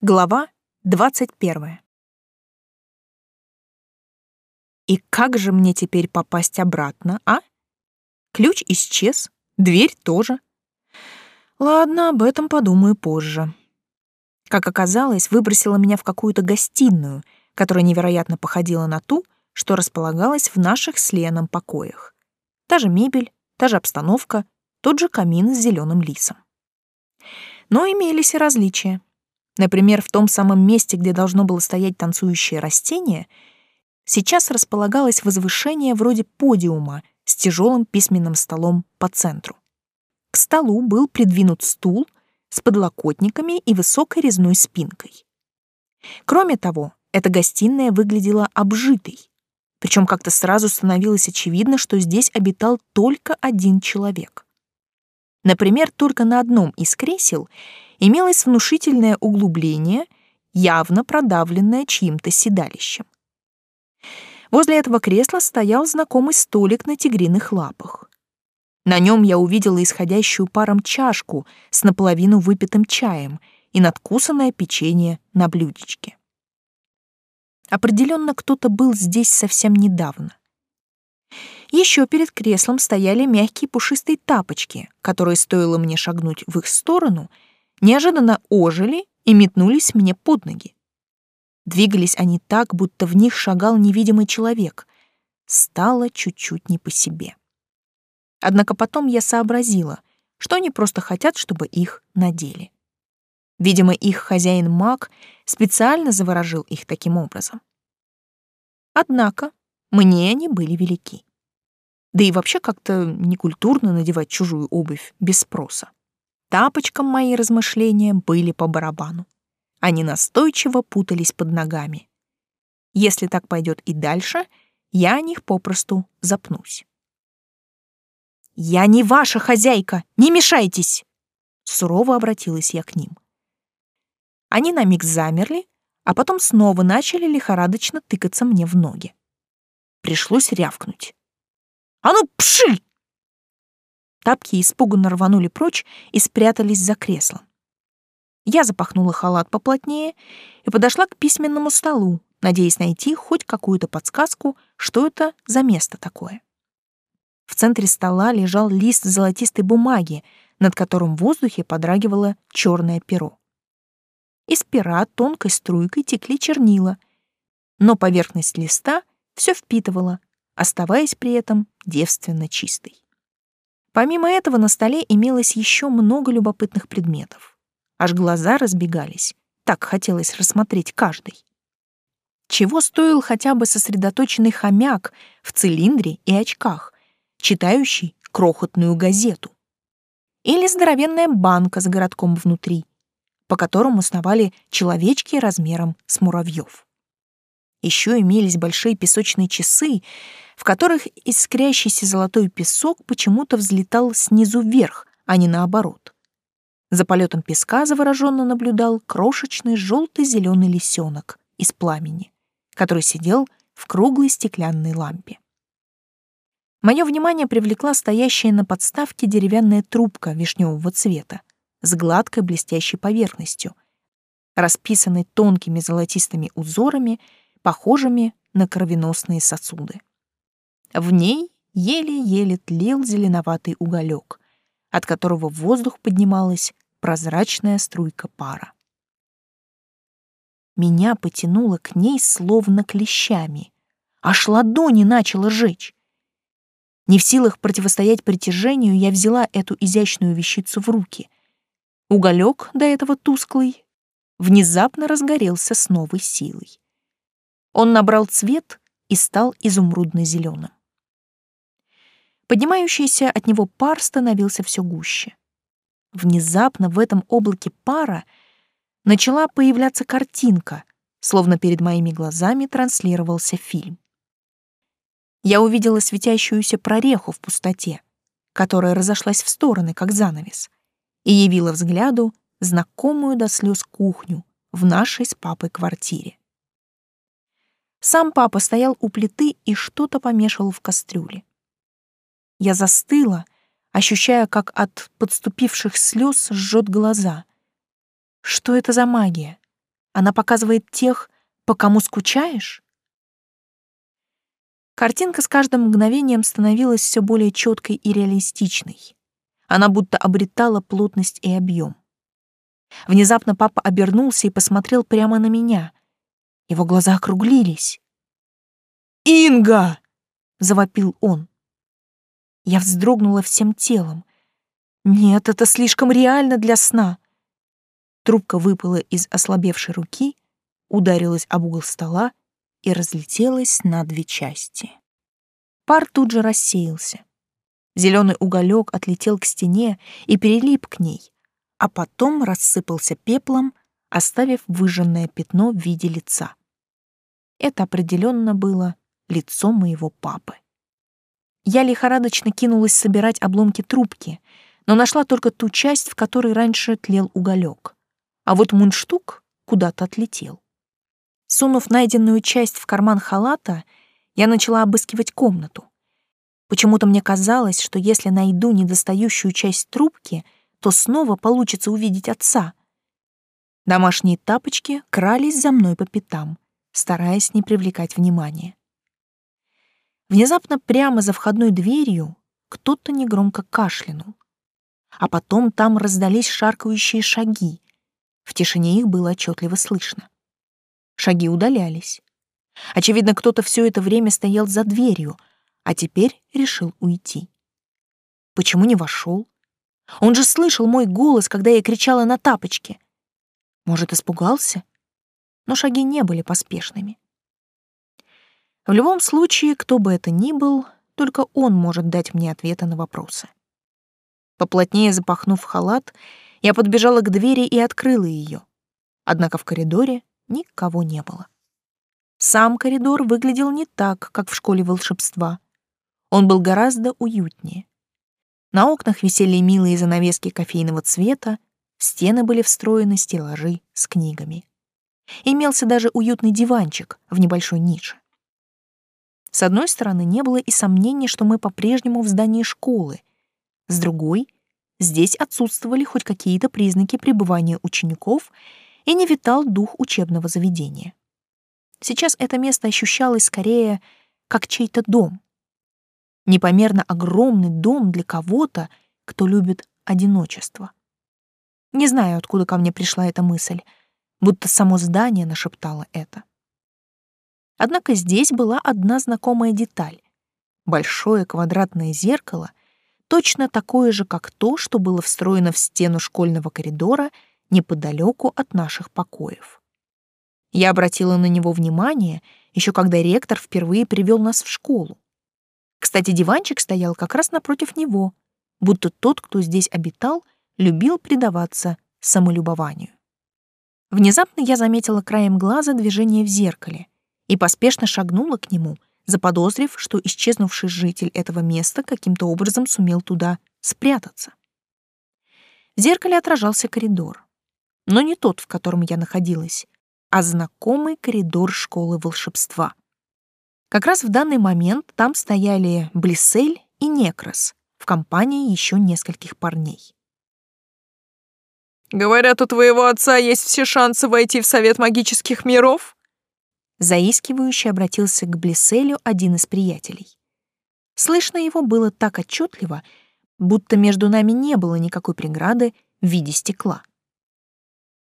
Глава 21. И как же мне теперь попасть обратно, а? Ключ исчез, дверь тоже. Ладно, об этом подумаю позже. Как оказалось, выбросила меня в какую-то гостиную, которая невероятно походила на ту, что располагалась в наших с Леном покоях. Та же мебель, та же обстановка, тот же камин с зеленым лисом. Но имелись и различия. Например, в том самом месте, где должно было стоять танцующее растение, сейчас располагалось возвышение вроде подиума с тяжелым письменным столом по центру. К столу был придвинут стул с подлокотниками и высокой резной спинкой. Кроме того, эта гостиная выглядела обжитой, причем как-то сразу становилось очевидно, что здесь обитал только один человек. Например, только на одном из кресел имелось внушительное углубление, явно продавленное чьим-то седалищем. Возле этого кресла стоял знакомый столик на тигриных лапах. На нем я увидела исходящую паром чашку с наполовину выпитым чаем и надкусанное печенье на блюдечке. Определенно кто-то был здесь совсем недавно. Еще перед креслом стояли мягкие пушистые тапочки, которые, стоило мне шагнуть в их сторону, неожиданно ожили и метнулись мне под ноги. Двигались они так, будто в них шагал невидимый человек. Стало чуть-чуть не по себе. Однако потом я сообразила, что они просто хотят, чтобы их надели. Видимо, их хозяин-маг специально заворожил их таким образом. Однако мне они были велики. Да и вообще как-то некультурно надевать чужую обувь без спроса. Тапочкам мои размышления были по барабану. Они настойчиво путались под ногами. Если так пойдет и дальше, я о них попросту запнусь. «Я не ваша хозяйка! Не мешайтесь!» Сурово обратилась я к ним. Они на миг замерли, а потом снова начали лихорадочно тыкаться мне в ноги. Пришлось рявкнуть. «А ну, пши!» Тапки испуганно рванули прочь и спрятались за креслом. Я запахнула халат поплотнее и подошла к письменному столу, надеясь найти хоть какую-то подсказку, что это за место такое. В центре стола лежал лист золотистой бумаги, над которым в воздухе подрагивало черное перо. Из пера тонкой струйкой текли чернила, но поверхность листа все впитывала, оставаясь при этом девственно чистой. Помимо этого на столе имелось еще много любопытных предметов. Аж глаза разбегались, так хотелось рассмотреть каждый. Чего стоил хотя бы сосредоточенный хомяк в цилиндре и очках, читающий крохотную газету? Или здоровенная банка с городком внутри, по которому сновали человечки размером с муравьев. Еще имелись большие песочные часы, в которых искрящийся золотой песок почему-то взлетал снизу вверх, а не наоборот. За полетом песка завороженно наблюдал крошечный желто-зеленый лисенок из пламени, который сидел в круглой стеклянной лампе. Мое внимание привлекла стоящая на подставке деревянная трубка вишневого цвета, с гладкой блестящей поверхностью, расписанной тонкими золотистыми узорами, похожими на кровеносные сосуды. В ней еле-еле тлел зеленоватый уголек, от которого в воздух поднималась прозрачная струйка пара. Меня потянуло к ней словно клещами, аж ладони начало жечь. Не в силах противостоять притяжению, я взяла эту изящную вещицу в руки — Уголек, до этого тусклый, внезапно разгорелся с новой силой. Он набрал цвет и стал изумрудно-зеленым. Поднимающийся от него пар становился все гуще. Внезапно в этом облаке пара начала появляться картинка, словно перед моими глазами транслировался фильм. Я увидела светящуюся прореху в пустоте, которая разошлась в стороны, как занавес — и явила взгляду знакомую до слез кухню в нашей с папой квартире. Сам папа стоял у плиты и что-то помешивал в кастрюле. Я застыла, ощущая, как от подступивших слез жжет глаза. Что это за магия? Она показывает тех, по кому скучаешь? Картинка с каждым мгновением становилась все более четкой и реалистичной. Она будто обретала плотность и объем. Внезапно папа обернулся и посмотрел прямо на меня. Его глаза округлились. «Инга!» — завопил он. Я вздрогнула всем телом. Нет, это слишком реально для сна. Трубка выпала из ослабевшей руки, ударилась об угол стола и разлетелась на две части. Пар тут же рассеялся. Зеленый уголек отлетел к стене и перелип к ней, а потом рассыпался пеплом, оставив выжженное пятно в виде лица. Это определенно было лицо моего папы. Я лихорадочно кинулась собирать обломки трубки, но нашла только ту часть, в которой раньше тлел уголек. А вот мундштук куда-то отлетел. Сунув найденную часть в карман халата, я начала обыскивать комнату. Почему-то мне казалось, что если найду недостающую часть трубки, то снова получится увидеть отца. Домашние тапочки крались за мной по пятам, стараясь не привлекать внимания. Внезапно прямо за входной дверью кто-то негромко кашлянул. А потом там раздались шаркающие шаги. В тишине их было отчетливо слышно. Шаги удалялись. Очевидно, кто-то все это время стоял за дверью, а теперь решил уйти. Почему не вошел? Он же слышал мой голос, когда я кричала на тапочке. Может, испугался? Но шаги не были поспешными. В любом случае, кто бы это ни был, только он может дать мне ответы на вопросы. Поплотнее запахнув халат, я подбежала к двери и открыла ее. Однако в коридоре никого не было. Сам коридор выглядел не так, как в школе волшебства. Он был гораздо уютнее. На окнах висели милые занавески кофейного цвета, стены были встроены стеллажи с книгами. Имелся даже уютный диванчик в небольшой нише. С одной стороны, не было и сомнений, что мы по-прежнему в здании школы. С другой, здесь отсутствовали хоть какие-то признаки пребывания учеников и не витал дух учебного заведения. Сейчас это место ощущалось скорее как чей-то дом. Непомерно огромный дом для кого-то, кто любит одиночество. Не знаю, откуда ко мне пришла эта мысль, будто само здание нашептало это. Однако здесь была одна знакомая деталь. Большое квадратное зеркало, точно такое же, как то, что было встроено в стену школьного коридора неподалеку от наших покоев. Я обратила на него внимание, еще когда ректор впервые привел нас в школу. Кстати, диванчик стоял как раз напротив него, будто тот, кто здесь обитал, любил предаваться самолюбованию. Внезапно я заметила краем глаза движение в зеркале — и поспешно шагнула к нему, заподозрив, что исчезнувший житель этого места каким-то образом сумел туда спрятаться. В зеркале отражался коридор, но не тот, в котором я находилась, а знакомый коридор школы волшебства. Как раз в данный момент там стояли Блиссель и Некрос в компании еще нескольких парней. «Говорят, у твоего отца есть все шансы войти в Совет магических миров?» Заискивающе обратился к Блиселю один из приятелей. Слышно его было так отчетливо, будто между нами не было никакой преграды в виде стекла.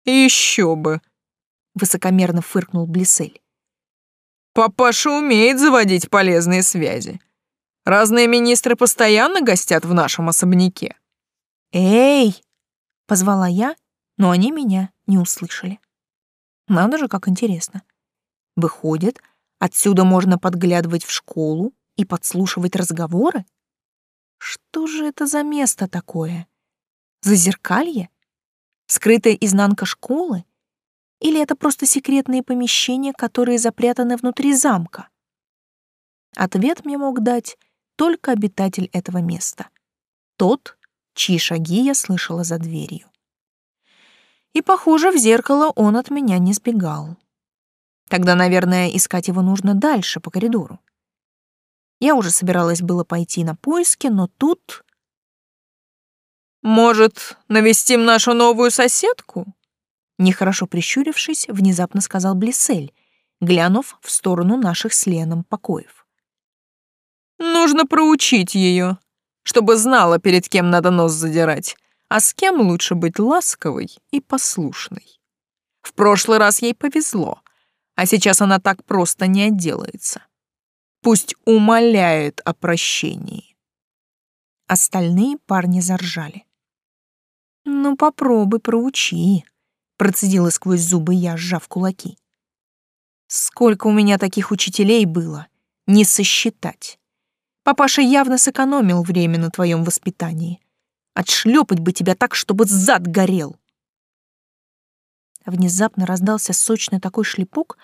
«Еще бы!» — высокомерно фыркнул Блисель. «Папаша умеет заводить полезные связи. Разные министры постоянно гостят в нашем особняке». «Эй!» — позвала я, но они меня не услышали. Надо же, как интересно. Выходит, отсюда можно подглядывать в школу и подслушивать разговоры? Что же это за место такое? Зазеркалье? Скрытая изнанка школы? Или это просто секретные помещения, которые запрятаны внутри замка? Ответ мне мог дать только обитатель этого места. Тот, чьи шаги я слышала за дверью. И, похоже, в зеркало он от меня не сбегал. Тогда, наверное, искать его нужно дальше, по коридору. Я уже собиралась было пойти на поиски, но тут... «Может, навестим нашу новую соседку?» Нехорошо прищурившись, внезапно сказал Блиссель, глянув в сторону наших с Леном покоев. «Нужно проучить ее, чтобы знала, перед кем надо нос задирать, а с кем лучше быть ласковой и послушной. В прошлый раз ей повезло, а сейчас она так просто не отделается. Пусть умоляет о прощении». Остальные парни заржали. «Ну, попробуй проучи», процедила сквозь зубы я, сжав кулаки. Сколько у меня таких учителей было, не сосчитать. Папаша явно сэкономил время на твоем воспитании. Отшлепать бы тебя так, чтобы зад горел. Внезапно раздался сочный такой шлепок,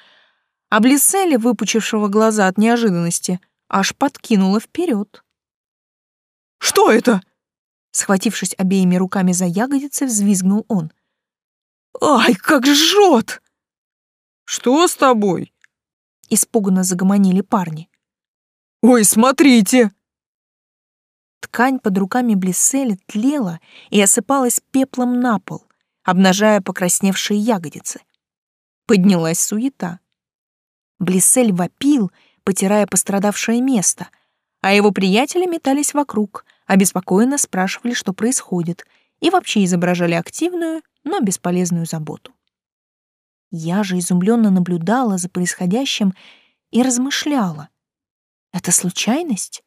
а Блисселя, выпучившего глаза от неожиданности, аж подкинула вперед. «Что это?» Схватившись обеими руками за ягодицы, взвизгнул он. Ай, как жжет! Что с тобой? Испуганно загомонили парни. Ой, смотрите! Ткань под руками Блисселя тлела и осыпалась пеплом на пол, обнажая покрасневшие ягодицы. Поднялась суета. Блиссель вопил, потирая пострадавшее место, а его приятели метались вокруг, обеспокоенно спрашивали, что происходит, и вообще изображали активную, но бесполезную заботу. Я же изумленно наблюдала за происходящим и размышляла. Это случайность?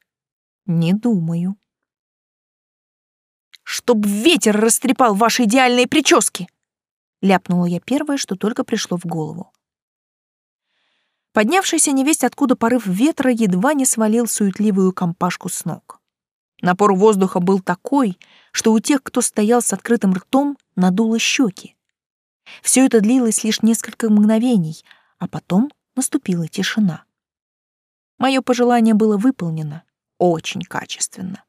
Не думаю. «Чтоб ветер растрепал ваши идеальные прически!» Ляпнула я первое, что только пришло в голову. Поднявшийся невесть откуда порыв ветра едва не свалил суетливую компашку с ног. Напор воздуха был такой, что у тех, кто стоял с открытым ртом, надуло щеки. Все это длилось лишь несколько мгновений, а потом наступила тишина. Мое пожелание было выполнено очень качественно.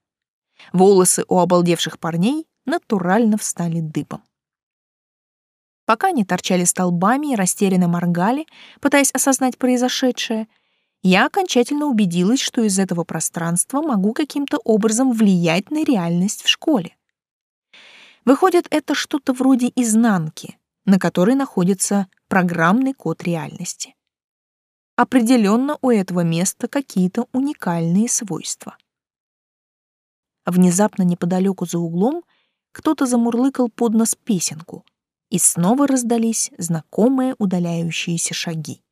Волосы у обалдевших парней натурально встали дыбом. Пока они торчали столбами и растерянно моргали, пытаясь осознать произошедшее, я окончательно убедилась, что из этого пространства могу каким-то образом влиять на реальность в школе. Выходит, это что-то вроде изнанки, на которой находится программный код реальности. Определенно у этого места какие-то уникальные свойства. Внезапно неподалеку за углом кто-то замурлыкал под нос песенку, и снова раздались знакомые удаляющиеся шаги.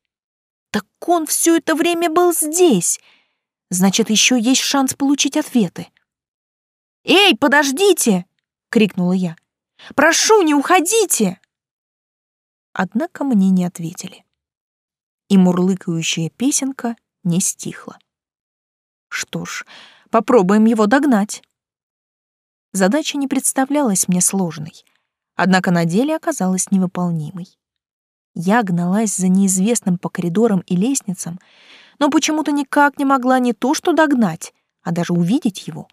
Так он все это время был здесь. Значит, еще есть шанс получить ответы. «Эй, подождите!» — крикнула я. «Прошу, не уходите!» Однако мне не ответили. И мурлыкающая песенка не стихла. Что ж, попробуем его догнать. Задача не представлялась мне сложной, однако на деле оказалась невыполнимой. Я гналась за неизвестным по коридорам и лестницам, но почему-то никак не могла не то что догнать, а даже увидеть его.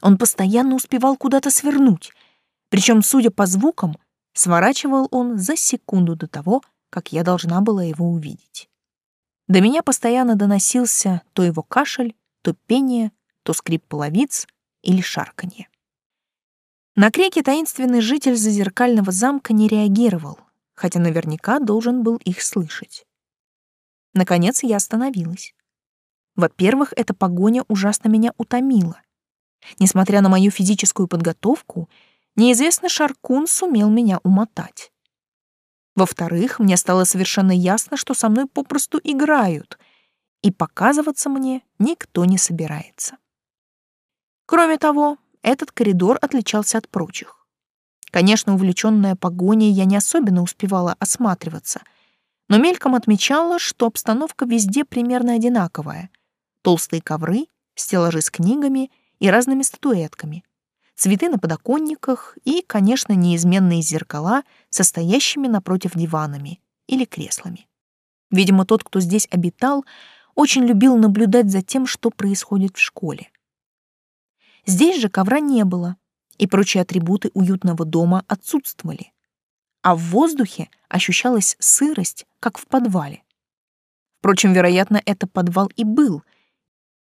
Он постоянно успевал куда-то свернуть, причем, судя по звукам, сворачивал он за секунду до того, как я должна была его увидеть. До меня постоянно доносился то его кашель, то пение, то скрип половиц или шарканье. На крики таинственный житель зазеркального замка не реагировал, хотя наверняка должен был их слышать. Наконец я остановилась. Во-первых, эта погоня ужасно меня утомила. Несмотря на мою физическую подготовку, неизвестный Шаркун сумел меня умотать. Во-вторых, мне стало совершенно ясно, что со мной попросту играют, и показываться мне никто не собирается. Кроме того, этот коридор отличался от прочих. Конечно, увлечённая погоней, я не особенно успевала осматриваться, но мельком отмечала, что обстановка везде примерно одинаковая. Толстые ковры, стеллажи с книгами и разными статуэтками, цветы на подоконниках и, конечно, неизменные зеркала, состоящими напротив диванами или креслами. Видимо, тот, кто здесь обитал, очень любил наблюдать за тем, что происходит в школе. Здесь же ковра не было, и прочие атрибуты уютного дома отсутствовали. А в воздухе ощущалась сырость, как в подвале. Впрочем, вероятно, это подвал и был.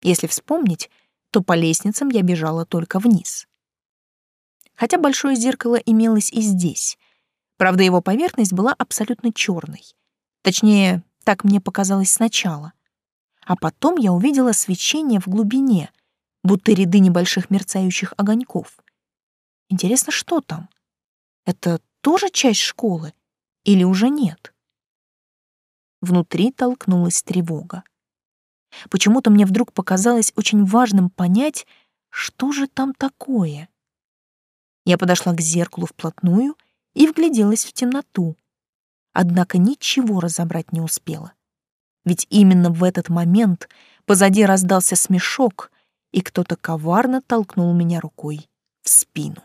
Если вспомнить, то по лестницам я бежала только вниз. Хотя большое зеркало имелось и здесь. Правда, его поверхность была абсолютно черной. Точнее, так мне показалось сначала. А потом я увидела свечение в глубине, будто ряды небольших мерцающих огоньков. Интересно, что там? Это тоже часть школы или уже нет? Внутри толкнулась тревога. Почему-то мне вдруг показалось очень важным понять, что же там такое. Я подошла к зеркалу вплотную и вгляделась в темноту. Однако ничего разобрать не успела. Ведь именно в этот момент позади раздался смешок, и кто-то коварно толкнул меня рукой в спину.